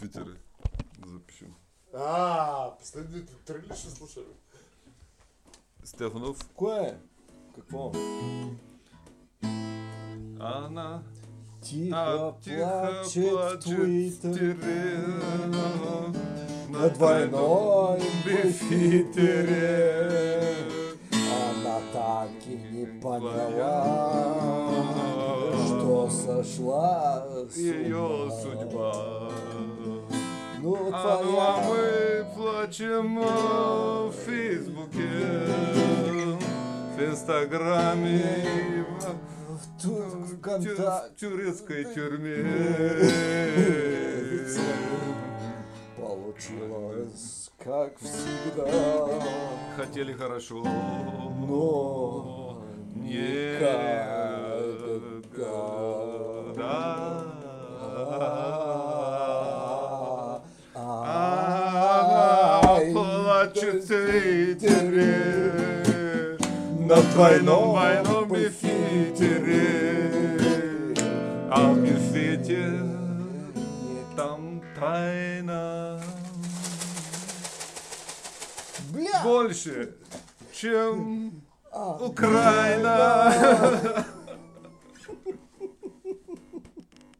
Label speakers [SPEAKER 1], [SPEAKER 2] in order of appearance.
[SPEAKER 1] бифитеры запишем.
[SPEAKER 2] А, последний трейлер ще слушали.
[SPEAKER 1] Стефанов,
[SPEAKER 3] Кое? Какво?
[SPEAKER 1] она
[SPEAKER 3] Тихо
[SPEAKER 1] тихо
[SPEAKER 3] плачет
[SPEAKER 1] плачет стерео
[SPEAKER 3] на двойной
[SPEAKER 1] бифитере.
[SPEAKER 3] Она так и не поняла, что сошла
[SPEAKER 1] Ее судьба.
[SPEAKER 3] Ну,
[SPEAKER 1] А, ну, а мы плачем в Фейсбуке, в Инстаграме, в-
[SPEAKER 3] в
[SPEAKER 1] в тю-
[SPEAKER 3] ВКонтакте.
[SPEAKER 1] в турецкой тюрьме.
[SPEAKER 3] Получилось, как всегда,
[SPEAKER 1] Хотели хорошо,
[SPEAKER 3] но
[SPEAKER 1] плачет в Твиттере
[SPEAKER 3] на двойном
[SPEAKER 1] двойном бифитере. А в бифете там тайна
[SPEAKER 3] Бля!
[SPEAKER 1] больше, чем
[SPEAKER 3] А,
[SPEAKER 1] Украина.